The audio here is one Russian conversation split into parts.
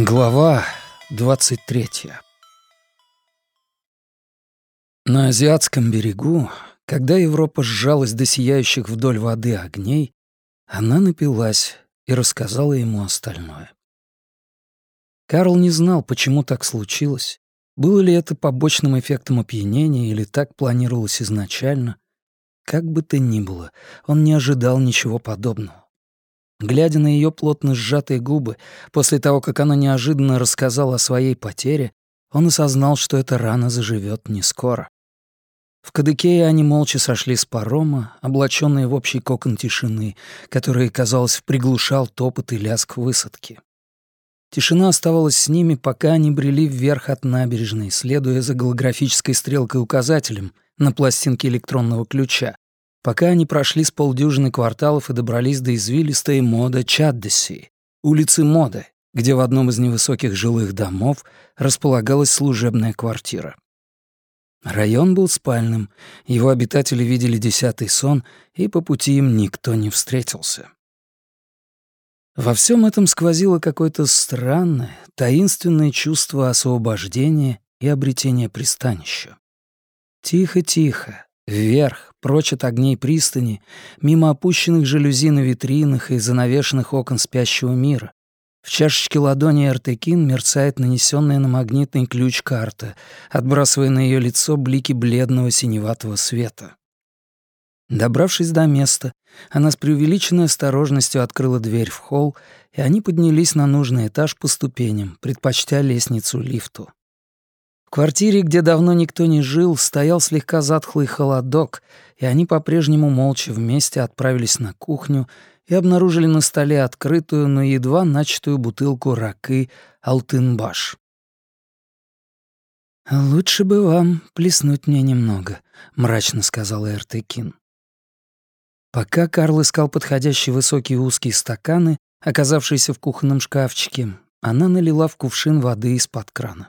Глава 23 На азиатском берегу, когда Европа сжалась до сияющих вдоль воды огней, она напилась и рассказала ему остальное. Карл не знал, почему так случилось, было ли это побочным эффектом опьянения или так планировалось изначально. Как бы то ни было, он не ожидал ничего подобного. Глядя на ее плотно сжатые губы, после того, как она неожиданно рассказала о своей потере, он осознал, что эта рана заживет не скоро. В Кадыкее они молча сошли с парома, облаченные в общий кокон тишины, который, казалось, приглушал топот и лязг высадки. Тишина оставалась с ними, пока они брели вверх от набережной, следуя за голографической стрелкой-указателем на пластинке электронного ключа, пока они прошли с полдюжины кварталов и добрались до извилистой мода Чаддеси, улицы Моды, где в одном из невысоких жилых домов располагалась служебная квартира. Район был спальным, его обитатели видели десятый сон, и по пути им никто не встретился. Во всем этом сквозило какое-то странное, таинственное чувство освобождения и обретения пристанища. Тихо-тихо, Вверх, прочь от огней пристани, мимо опущенных жалюзи на витринах и занавешенных окон спящего мира. В чашечке ладони Эртекин мерцает нанесенная на магнитный ключ карта, отбрасывая на ее лицо блики бледного синеватого света. Добравшись до места, она с преувеличенной осторожностью открыла дверь в холл, и они поднялись на нужный этаж по ступеням, предпочтя лестницу лифту. В квартире, где давно никто не жил, стоял слегка затхлый холодок, и они по-прежнему молча вместе отправились на кухню и обнаружили на столе открытую, но едва начатую бутылку ракы «Алтынбаш». «Лучше бы вам плеснуть мне немного», — мрачно сказал Эртекин. Пока Карл искал подходящие высокие узкие стаканы, оказавшиеся в кухонном шкафчике, она налила в кувшин воды из-под крана.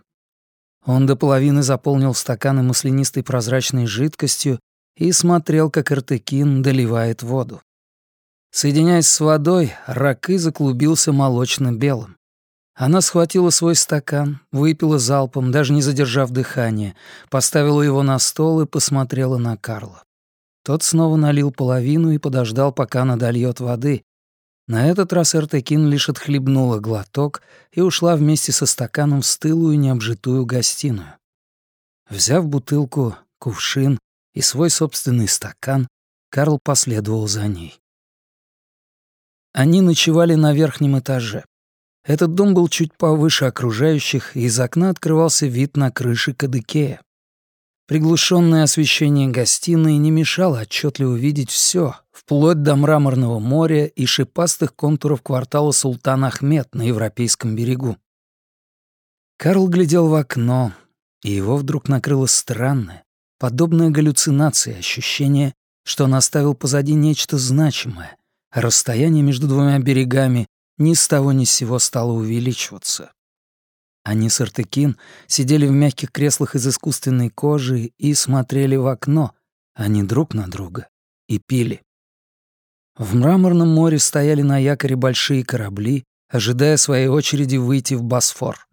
Он до половины заполнил стаканы маслянистой прозрачной жидкостью и смотрел, как Эртекин доливает воду. Соединяясь с водой, ракы заклубился молочно-белым. Она схватила свой стакан, выпила залпом, даже не задержав дыхание, поставила его на стол и посмотрела на Карла. Тот снова налил половину и подождал, пока она дольёт воды, на этот раз Эртекин лишь отхлебнула глоток и ушла вместе со стаканом в стылую необжитую гостиную. Взяв бутылку, кувшин и свой собственный стакан, Карл последовал за ней. Они ночевали на верхнем этаже. Этот дом был чуть повыше окружающих, и из окна открывался вид на крыши Кадыкея. Приглушенное освещение гостиной не мешало отчетливо видеть все, вплоть до мраморного моря и шипастых контуров квартала Султан Ахмед на Европейском берегу. Карл глядел в окно, и его вдруг накрыло странное, подобное галлюцинации ощущение, что он оставил позади нечто значимое, а расстояние между двумя берегами ни с того ни с сего стало увеличиваться. Они с Артекин сидели в мягких креслах из искусственной кожи и смотрели в окно, а не друг на друга, и пили. В мраморном море стояли на якоре большие корабли, ожидая своей очереди выйти в Босфор.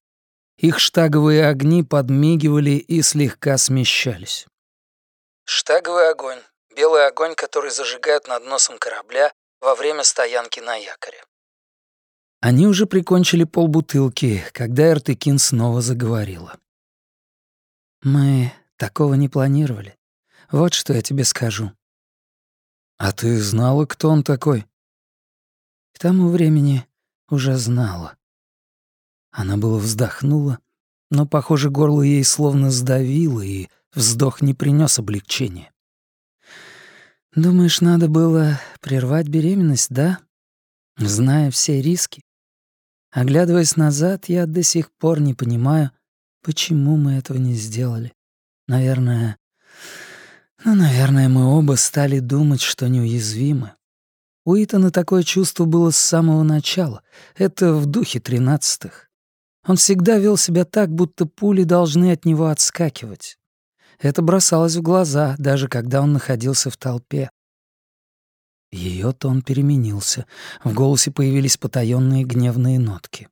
Их штаговые огни подмигивали и слегка смещались. Штаговый огонь — белый огонь, который зажигают над носом корабля во время стоянки на якоре. Они уже прикончили полбутылки, когда Эртыкин снова заговорила. «Мы такого не планировали. Вот что я тебе скажу». «А ты знала, кто он такой?» «К тому времени уже знала». Она было вздохнула, но, похоже, горло ей словно сдавило, и вздох не принес облегчения. «Думаешь, надо было прервать беременность, да? Зная все риски?» Оглядываясь назад, я до сих пор не понимаю, почему мы этого не сделали. Наверное... Ну, наверное, мы оба стали думать, что неуязвимы. У Итана такое чувство было с самого начала. Это в духе тринадцатых. Он всегда вел себя так, будто пули должны от него отскакивать. Это бросалось в глаза, даже когда он находился в толпе. Ее тон переменился. В голосе появились потаённые гневные нотки.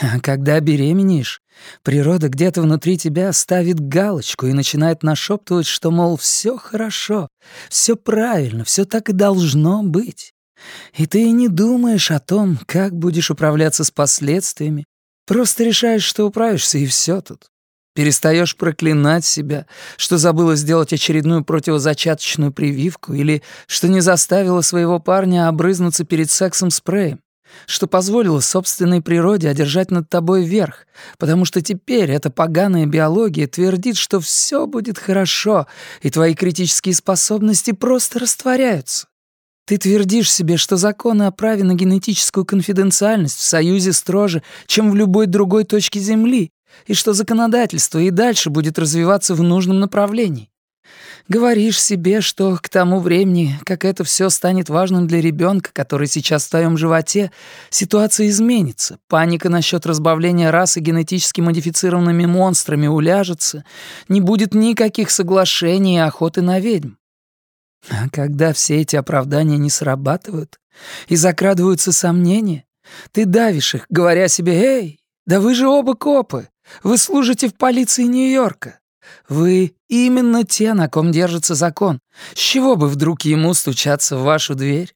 А когда беременеешь, природа где-то внутри тебя ставит галочку и начинает нашептывать, что, мол, все хорошо, все правильно, все так и должно быть. И ты не думаешь о том, как будешь управляться с последствиями. Просто решаешь, что управишься, и все тут. Перестаешь проклинать себя, что забыла сделать очередную противозачаточную прививку или что не заставила своего парня обрызнуться перед сексом спреем что позволило собственной природе одержать над тобой верх, потому что теперь эта поганая биология твердит, что все будет хорошо, и твои критические способности просто растворяются. Ты твердишь себе, что законы о праве на генетическую конфиденциальность в Союзе строже, чем в любой другой точке Земли, и что законодательство и дальше будет развиваться в нужном направлении. Говоришь себе, что к тому времени, как это все станет важным для ребенка, который сейчас в твоем животе, ситуация изменится, паника насчет разбавления расы генетически модифицированными монстрами уляжется, не будет никаких соглашений и охоты на ведьм. А когда все эти оправдания не срабатывают и закрадываются сомнения, ты давишь их, говоря себе «Эй, да вы же оба копы, вы служите в полиции Нью-Йорка». Вы именно те, на ком держится закон. С чего бы вдруг ему стучаться в вашу дверь?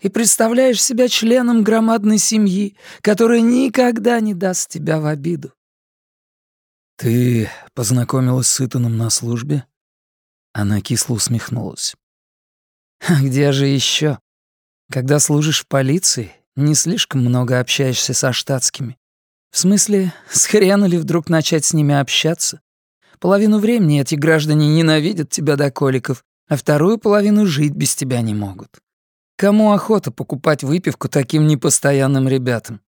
И представляешь себя членом громадной семьи, которая никогда не даст тебя в обиду. «Ты познакомилась с Итаном на службе?» Она кисло усмехнулась. «А где же еще? Когда служишь в полиции, не слишком много общаешься со штатскими. В смысле, с хрена ли вдруг начать с ними общаться? Половину времени эти граждане ненавидят тебя до коликов, а вторую половину жить без тебя не могут. Кому охота покупать выпивку таким непостоянным ребятам?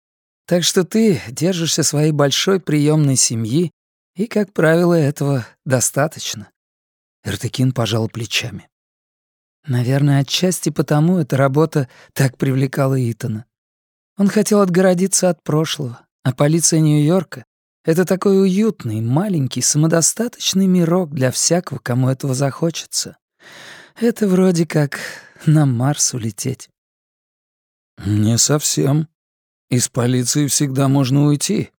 Так что ты держишься своей большой приемной семьи, и, как правило, этого достаточно. Эртыкин пожал плечами. Наверное, отчасти потому эта работа так привлекала Итана. Он хотел отгородиться от прошлого, а полиция Нью-Йорка это такой уютный, маленький, самодостаточный мирок для всякого, кому этого захочется. Это вроде как на Марс улететь. «Не совсем. Из полиции всегда можно уйти».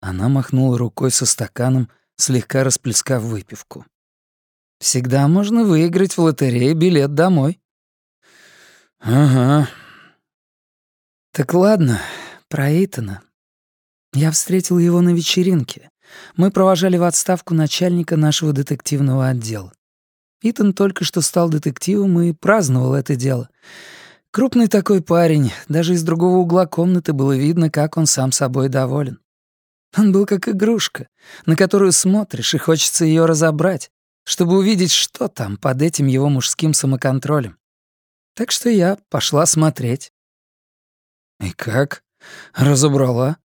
Она махнула рукой со стаканом, слегка расплескав выпивку. «Всегда можно выиграть в лотерее билет домой». «Ага». «Так ладно, про Итана. Я встретил его на вечеринке. Мы провожали в отставку начальника нашего детективного отдела. Итан только что стал детективом и праздновал это дело. Крупный такой парень, даже из другого угла комнаты было видно, как он сам собой доволен. Он был как игрушка, на которую смотришь и хочется ее разобрать, чтобы увидеть, что там под этим его мужским самоконтролем. Так что я пошла смотреть. «И как? Разобрала?»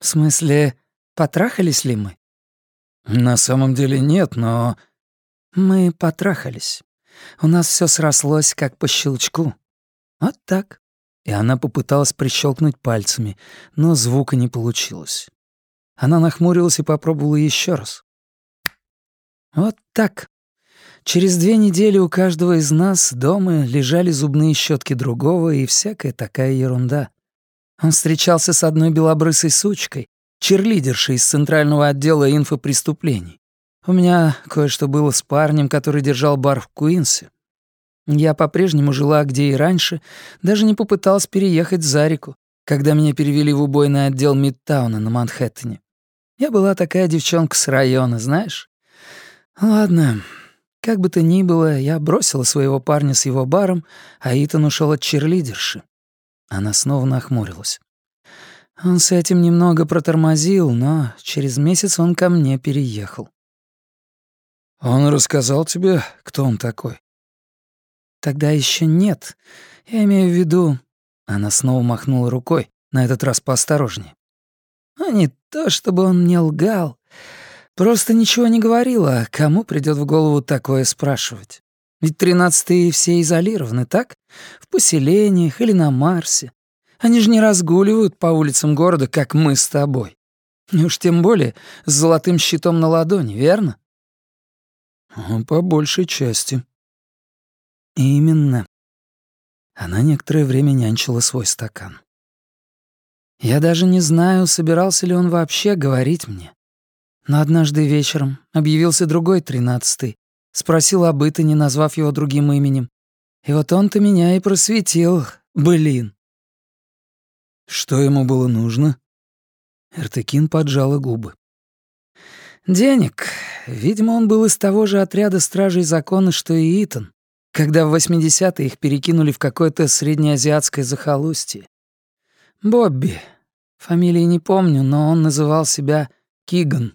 «В смысле, потрахались ли мы?» «На самом деле нет, но...» «Мы потрахались. У нас все срослось, как по щелчку. Вот так». И она попыталась прищелкнуть пальцами, но звука не получилось. Она нахмурилась и попробовала еще раз. «Вот так. Через две недели у каждого из нас дома лежали зубные щетки другого и всякая такая ерунда. Он встречался с одной белобрысой сучкой, черлидершей из Центрального отдела инфопреступлений. У меня кое-что было с парнем, который держал бар в Куинсе. Я по-прежнему жила где и раньше, даже не попыталась переехать за реку, когда меня перевели в убойный отдел Мидтауна на Манхэттене. Я была такая девчонка с района, знаешь? Ладно, как бы то ни было, я бросила своего парня с его баром, а Итан ушел от черлидерши. Она снова нахмурилась. Он с этим немного протормозил, но через месяц он ко мне переехал. «Он рассказал тебе, кто он такой?» «Тогда еще нет. Я имею в виду...» Она снова махнула рукой, на этот раз поосторожнее. «А не то, чтобы он не лгал. Просто ничего не говорил, а кому придет в голову такое спрашивать? Ведь тринадцатые все изолированы, так? В поселениях или на Марсе. Они же не разгуливают по улицам города, как мы с тобой. И уж тем более с золотым щитом на ладони, верно? По большей части. Именно. Она некоторое время нянчила свой стакан. Я даже не знаю, собирался ли он вообще говорить мне. Но однажды вечером объявился другой тринадцатый, спросил об Итане, назвав его другим именем. И вот он-то меня и просветил, блин. Что ему было нужно? Эртекин поджала губы. Денег. Видимо, он был из того же отряда стражей закона, что и Итан, когда в 80-е их перекинули в какое-то среднеазиатское захолустье. Бобби. Фамилии не помню, но он называл себя Киган.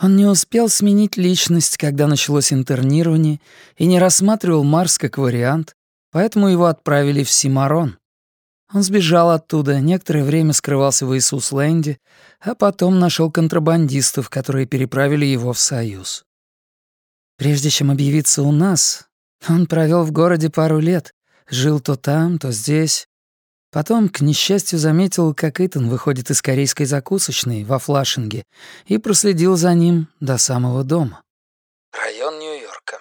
Он не успел сменить личность, когда началось интернирование, и не рассматривал Марс как вариант, поэтому его отправили в Симарон. Он сбежал оттуда, некоторое время скрывался в Иисус-Ленде, а потом нашел контрабандистов, которые переправили его в Союз. Прежде чем объявиться у нас, он провел в городе пару лет, жил то там, то здесь. Потом, к несчастью, заметил, как Итан выходит из корейской закусочной во Флашинге и проследил за ним до самого дома. Район Нью-Йорка.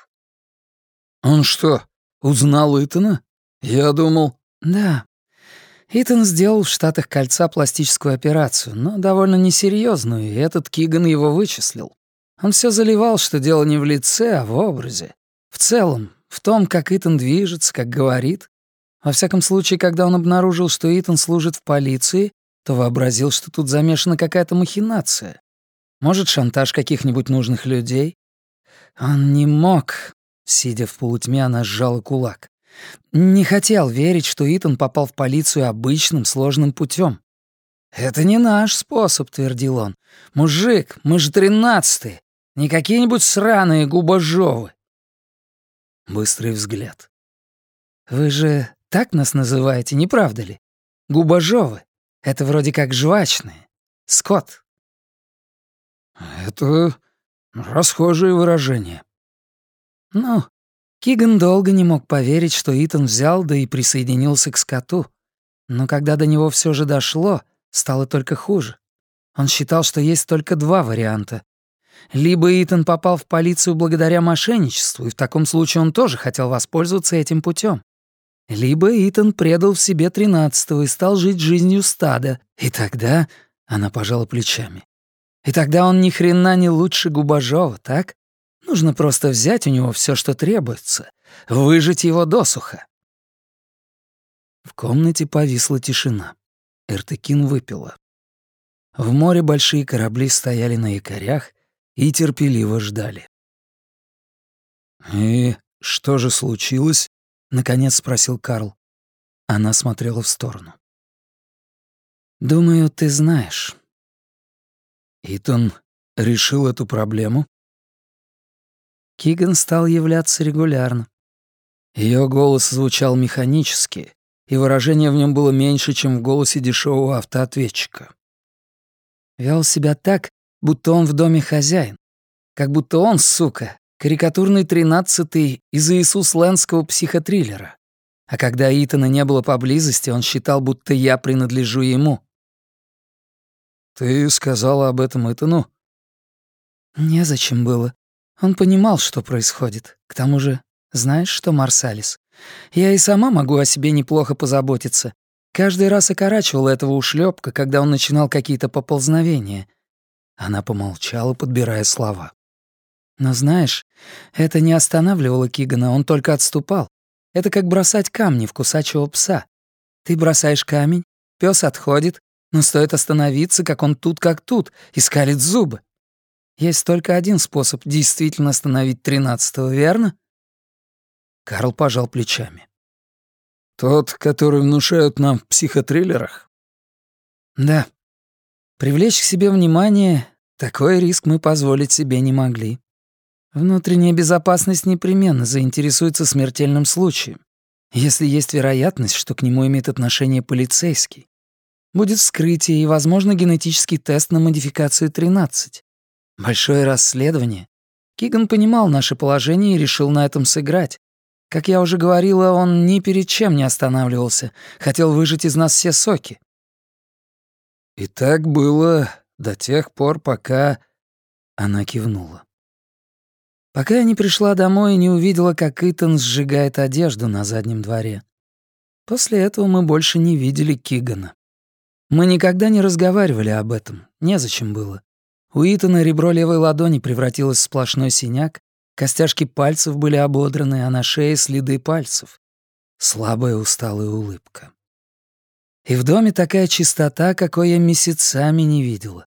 Он что, узнал Итана? Я думал... Да, Итан сделал в Штатах Кольца пластическую операцию, но довольно несерьезную, и этот Киган его вычислил. Он все заливал, что дело не в лице, а в образе. В целом, в том, как Итан движется, как говорит. Во всяком случае, когда он обнаружил, что Итан служит в полиции, то вообразил, что тут замешана какая-то махинация. Может, шантаж каких-нибудь нужных людей? Он не мог. Сидя в полутьме, она сжала кулак. Не хотел верить, что Итан попал в полицию обычным сложным путем. «Это не наш способ», — твердил он. «Мужик, мы же тринадцатые, не какие-нибудь сраные губожовы». Быстрый взгляд. «Вы же так нас называете, не правда ли? Губожовы. Это вроде как жвачные. Скот». «Это расхожее выражение». «Ну, Киган долго не мог поверить, что Итан взял да и присоединился к скоту. Но когда до него все же дошло, стало только хуже. Он считал, что есть только два варианта. Либо Итан попал в полицию благодаря мошенничеству, и в таком случае он тоже хотел воспользоваться этим путем. Либо Итан предал в себе тринадцатого и стал жить жизнью стада. И тогда... Она пожала плечами. И тогда он ни хрена не лучше Губажова, так? Нужно просто взять у него все, что требуется, выжать его досуха. В комнате повисла тишина. Эртыкин выпила. В море большие корабли стояли на якорях и терпеливо ждали. «И что же случилось?» — наконец спросил Карл. Она смотрела в сторону. «Думаю, ты знаешь». «Итан решил эту проблему?» Киган стал являться регулярно. Ее голос звучал механически, и выражение в нем было меньше, чем в голосе дешевого автоответчика. Вел себя так, будто он в доме хозяин. Как будто он, сука, карикатурный тринадцатый из Иисус-Лэнского психотриллера. А когда Итана не было поблизости, он считал, будто я принадлежу ему. «Ты сказала об этом Итану?» «Незачем было. Он понимал, что происходит. К тому же, знаешь что, Марсалис? Я и сама могу о себе неплохо позаботиться. Каждый раз окорачивала этого ушлепка, когда он начинал какие-то поползновения. Она помолчала, подбирая слова. Но знаешь, это не останавливало Кигана, он только отступал. Это как бросать камни в кусачего пса. Ты бросаешь камень, пес отходит, но стоит остановиться, как он тут как тут, и скалит зубы. Есть только один способ действительно остановить тринадцатого, верно?» Карл пожал плечами. «Тот, который внушают нам в психотриллерах?» «Да. Привлечь к себе внимание — такой риск мы позволить себе не могли. Внутренняя безопасность непременно заинтересуется смертельным случаем, если есть вероятность, что к нему имеет отношение полицейский. Будет вскрытие и, возможно, генетический тест на модификацию 13. Большое расследование. Киган понимал наше положение и решил на этом сыграть. Как я уже говорила, он ни перед чем не останавливался, хотел выжать из нас все соки. И так было до тех пор, пока... Она кивнула. Пока я не пришла домой и не увидела, как Итан сжигает одежду на заднем дворе. После этого мы больше не видели Кигана. Мы никогда не разговаривали об этом, незачем было. У Итана ребро левой ладони превратилось в сплошной синяк, костяшки пальцев были ободраны, а на шее следы пальцев. Слабая усталая улыбка. И в доме такая чистота, какой я месяцами не видела.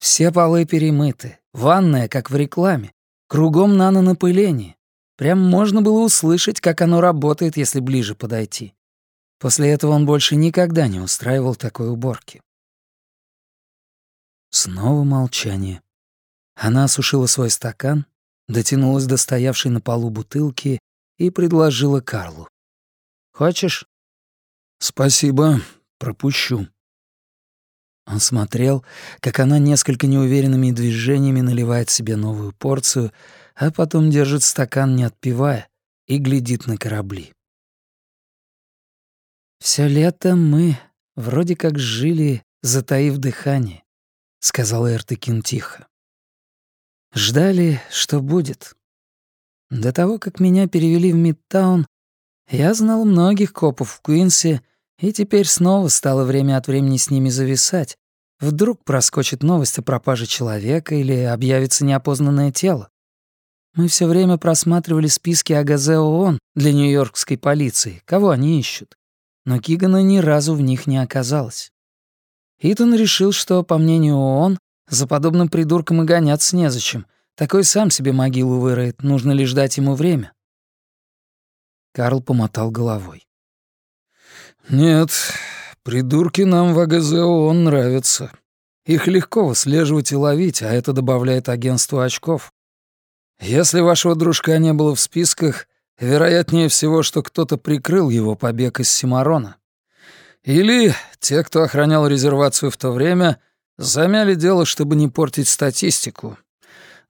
Все полы перемыты, ванная, как в рекламе, кругом нанонапыление. Прям можно было услышать, как оно работает, если ближе подойти. После этого он больше никогда не устраивал такой уборки. Снова молчание. Она осушила свой стакан, дотянулась до стоявшей на полу бутылки и предложила Карлу. «Хочешь?» «Спасибо, пропущу». Он смотрел, как она несколько неуверенными движениями наливает себе новую порцию, а потом держит стакан, не отпивая, и глядит на корабли. Все лето мы вроде как жили, затаив дыхание», — сказал Эртыкин тихо. «Ждали, что будет. До того, как меня перевели в Мидтаун, я знал многих копов в Куинсе, и теперь снова стало время от времени с ними зависать. Вдруг проскочит новость о пропаже человека или объявится неопознанное тело. Мы все время просматривали списки АГЗ ООН для нью-йоркской полиции, кого они ищут. Но Кигана ни разу в них не оказалось. Итан решил, что, по мнению ООН, за подобным придурком и гоняться незачем. Такой сам себе могилу выроет, нужно лишь дать ему время. Карл помотал головой. «Нет, придурки нам в АГЗ ООН нравятся. Их легко выслеживать и ловить, а это добавляет агентству очков. Если вашего дружка не было в списках, вероятнее всего, что кто-то прикрыл его побег из Симарона. Или те, кто охранял резервацию в то время, замяли дело, чтобы не портить статистику.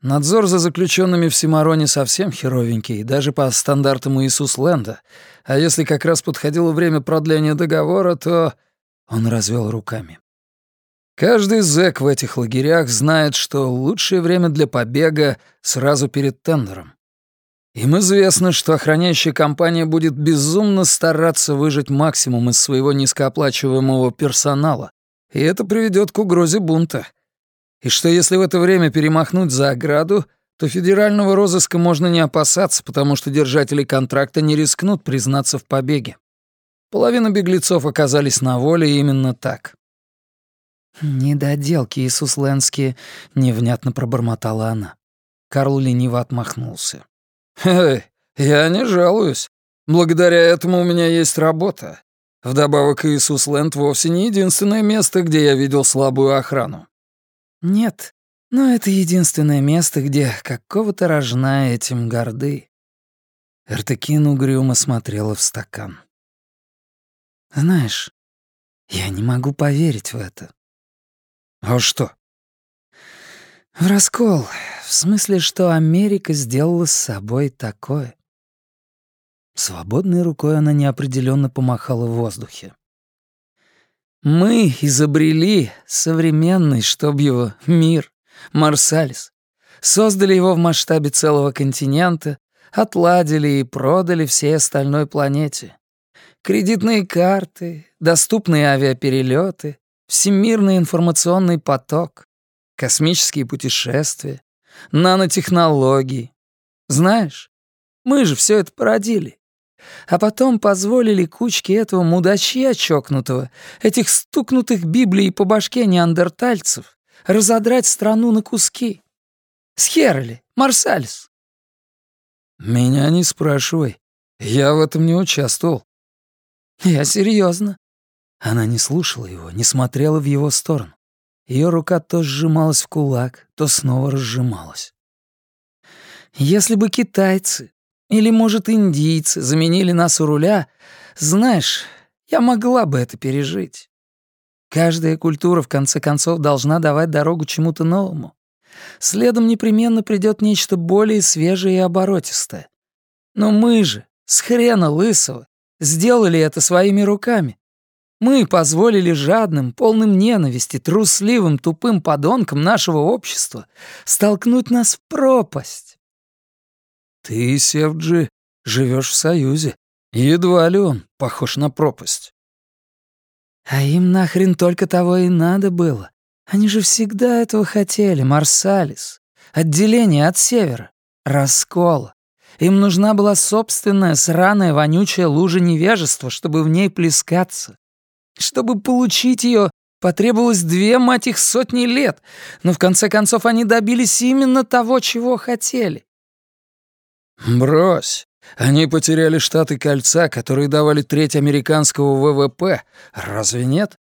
Надзор за заключенными в Симароне совсем херовенький, даже по стандартам Иисус-Ленда. А если как раз подходило время продления договора, то... Он развел руками. Каждый зэк в этих лагерях знает, что лучшее время для побега сразу перед тендером. Им известно, что охраняющая компания будет безумно стараться выжать максимум из своего низкооплачиваемого персонала, и это приведет к угрозе бунта. И что если в это время перемахнуть за ограду, то федерального розыска можно не опасаться, потому что держатели контракта не рискнут признаться в побеге. Половина беглецов оказались на воле именно так. «Недоделки иисусленские», — невнятно пробормотала она. Карл лениво отмахнулся. «Эй, я не жалуюсь. Благодаря этому у меня есть работа. Вдобавок, Иисусленд вовсе не единственное место, где я видел слабую охрану». «Нет, но это единственное место, где какого-то рожна этим горды». Эртекин угрюмо смотрела в стакан. «Знаешь, я не могу поверить в это. «А что?» «В раскол. В смысле, что Америка сделала с собой такое». Свободной рукой она неопределенно помахала в воздухе. «Мы изобрели современный, чтоб его, мир, Марсалис. Создали его в масштабе целого континента, отладили и продали всей остальной планете. Кредитные карты, доступные авиаперелеты, Всемирный информационный поток, космические путешествия, нанотехнологии. Знаешь, мы же все это породили. А потом позволили кучке этого мудачья чокнутого, этих стукнутых Библией по башке неандертальцев, разодрать страну на куски. Схерли, Марсалис. Меня не спрашивай. Я в этом не участвовал. Я серьезно. Она не слушала его, не смотрела в его сторону. Ее рука то сжималась в кулак, то снова разжималась. «Если бы китайцы или, может, индийцы заменили нас у руля, знаешь, я могла бы это пережить. Каждая культура, в конце концов, должна давать дорогу чему-то новому. Следом непременно придет нечто более свежее и оборотистое. Но мы же, с хрена лысого, сделали это своими руками. Мы позволили жадным, полным ненависти, трусливым, тупым подонкам нашего общества столкнуть нас в пропасть. Ты, Севджи, живешь в Союзе. Едва ли он похож на пропасть. А им нахрен только того и надо было. Они же всегда этого хотели, Марсалис. Отделение от севера. Раскола. Им нужна была собственная сраная вонючая лужа невежества, чтобы в ней плескаться. Чтобы получить ее, потребовалось две, мать их, сотни лет, но в конце концов они добились именно того, чего хотели. «Брось. Они потеряли штаты кольца, которые давали треть американского ВВП. Разве нет?»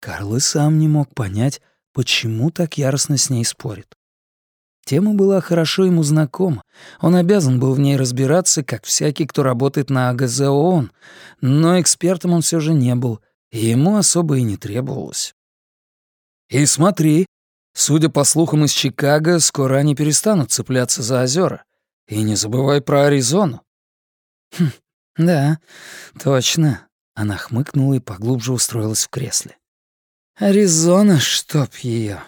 Карл и сам не мог понять, почему так яростно с ней спорит. Тема была хорошо ему знакома. Он обязан был в ней разбираться, как всякий, кто работает на АГЗ ООН, но экспертом он все же не был, и ему особо и не требовалось. «И смотри, судя по слухам из Чикаго, скоро они перестанут цепляться за озера. И не забывай про Аризону». «Хм, да, точно». Она хмыкнула и поглубже устроилась в кресле. «Аризона, чтоб ее.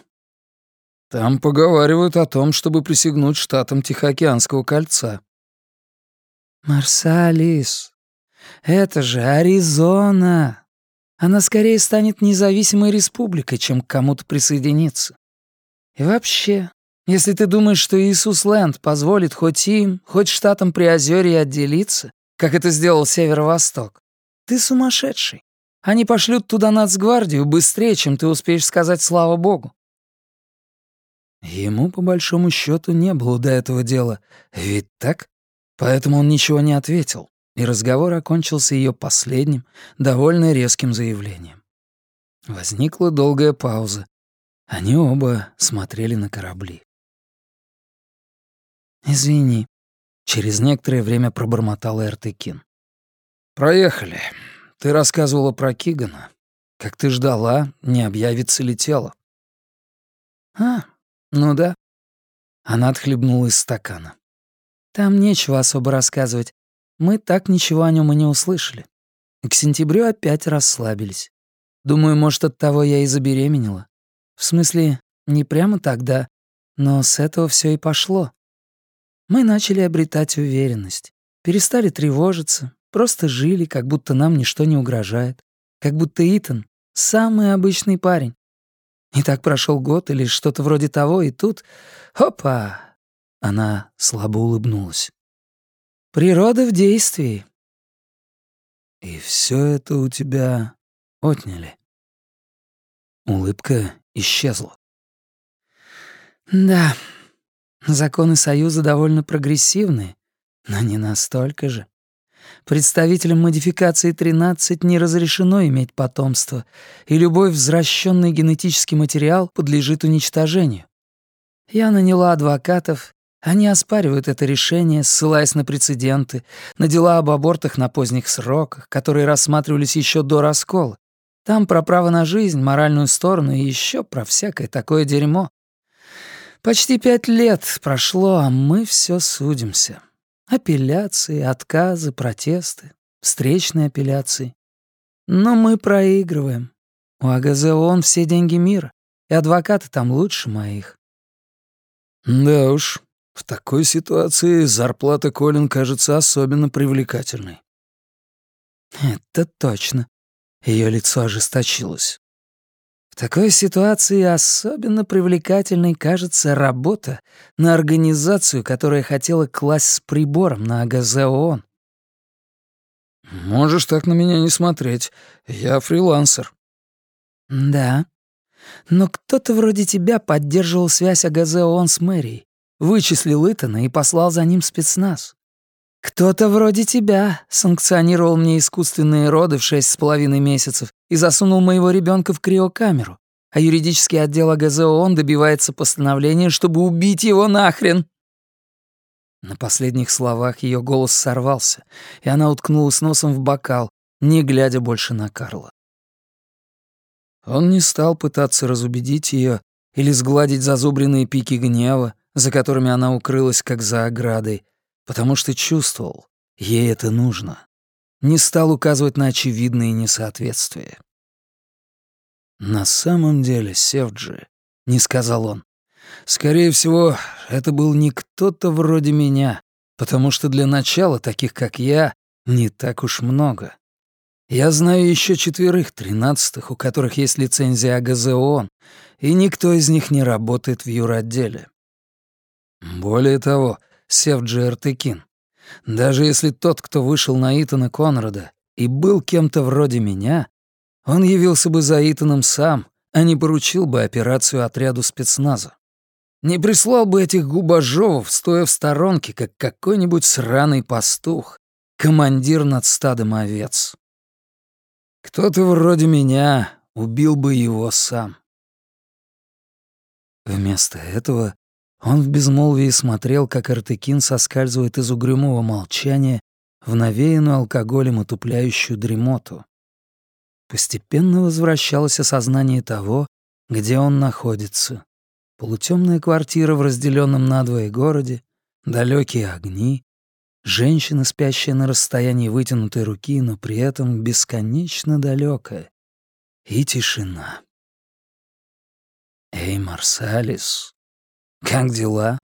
Там поговаривают о том, чтобы присягнуть штатам Тихоокеанского кольца. Марсалис, это же Аризона. Она скорее станет независимой республикой, чем к кому-то присоединиться. И вообще, если ты думаешь, что Иисус Лэнд позволит хоть им, хоть штатам Приозерья отделиться, как это сделал Северо-Восток, ты сумасшедший. Они пошлют туда нацгвардию быстрее, чем ты успеешь сказать «слава Богу». Ему, по большому счету, не было до этого дела, ведь так? Поэтому он ничего не ответил, и разговор окончился ее последним, довольно резким заявлением. Возникла долгая пауза. Они оба смотрели на корабли. «Извини», — через некоторое время пробормотал Эртыкин. «Проехали. Ты рассказывала про Кигана. Как ты ждала, не объявится ли тело?» «А, «Ну да». Она отхлебнула из стакана. «Там нечего особо рассказывать. Мы так ничего о нем и не услышали. к сентябрю опять расслабились. Думаю, может, от того я и забеременела. В смысле, не прямо тогда, но с этого все и пошло. Мы начали обретать уверенность, перестали тревожиться, просто жили, как будто нам ничто не угрожает, как будто Итан — самый обычный парень, и так прошел год или что-то вроде того, и тут... Опа! Она слабо улыбнулась. Природа в действии. И все это у тебя отняли. Улыбка исчезла. Да, законы Союза довольно прогрессивные, но не настолько же. Представителям модификации 13 не разрешено иметь потомство, и любой возвращенный генетический материал подлежит уничтожению. Я наняла адвокатов, они оспаривают это решение, ссылаясь на прецеденты, на дела об абортах на поздних сроках, которые рассматривались еще до раскола. Там про право на жизнь, моральную сторону и еще про всякое такое дерьмо. Почти пять лет прошло, а мы все судимся. Апелляции, отказы, протесты, встречные апелляции. Но мы проигрываем. У АГЗ все деньги мира, и адвокаты там лучше моих. Да уж, в такой ситуации зарплата Колин кажется особенно привлекательной. Это точно. Ее лицо ожесточилось. В такой ситуации особенно привлекательной кажется работа на организацию, которая хотела класть с прибором на АГЗ ООН. «Можешь так на меня не смотреть. Я фрилансер». «Да. Но кто-то вроде тебя поддерживал связь АГЗ ООН с мэрией, вычислил Итана и послал за ним спецназ. Кто-то вроде тебя санкционировал мне искусственные роды в шесть с половиной месяцев и засунул моего ребенка в криокамеру, а юридический отдел АГЗ ООН добивается постановления, чтобы убить его нахрен. На последних словах ее голос сорвался, и она уткнулась носом в бокал, не глядя больше на Карла. Он не стал пытаться разубедить ее или сгладить зазубренные пики гнева, за которыми она укрылась, как за оградой, потому что чувствовал, ей это нужно. Не стал указывать на очевидные несоответствия. «На самом деле, Севджи», — не сказал он, — «скорее всего, это был не кто-то вроде меня, потому что для начала таких, как я, не так уж много. Я знаю еще четверых тринадцатых, у которых есть лицензия АГЗОН, и никто из них не работает в юротделе. Более того, Севджи Артыкин, даже если тот, кто вышел на Итана Конрада, и был кем-то вроде меня, он явился бы за Итаном сам, а не поручил бы операцию отряду спецназа. Не прислал бы этих губожовов, стоя в сторонке, как какой-нибудь сраный пастух, командир над стадом овец. Кто-то вроде меня убил бы его сам. Вместо этого он в безмолвии смотрел, как Артыкин соскальзывает из угрюмого молчания в навеянную алкоголем отупляющую дремоту. Постепенно возвращалось осознание того, где он находится. Полутемная квартира в разделенном надвое городе, далекие огни, женщина, спящая на расстоянии вытянутой руки, но при этом бесконечно далекая, и тишина. «Эй, Марсалис, как дела?»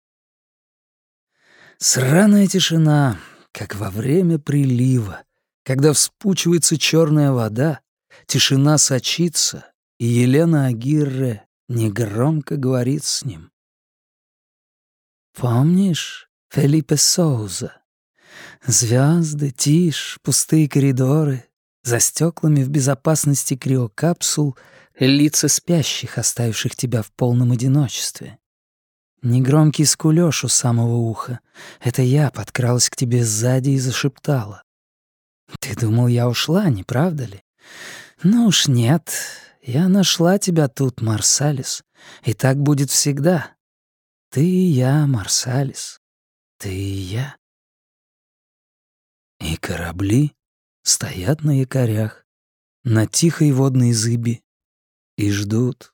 Сраная тишина, как во время прилива, когда вспучивается черная вода, тишина сочится, и Елена Агирре негромко говорит с ним. «Помнишь Фелипе Соуза? Звезды, тишь, пустые коридоры, за стеклами в безопасности криокапсул лица спящих, оставивших тебя в полном одиночестве. Негромкий скулёж у самого уха. Это я подкралась к тебе сзади и зашептала. Ты думал, я ушла, не правда ли? Ну уж нет. Я нашла тебя тут, Марсалис. И так будет всегда. Ты и я, Марсалис. Ты и я. И корабли стоят на якорях, на тихой водной зыби и ждут.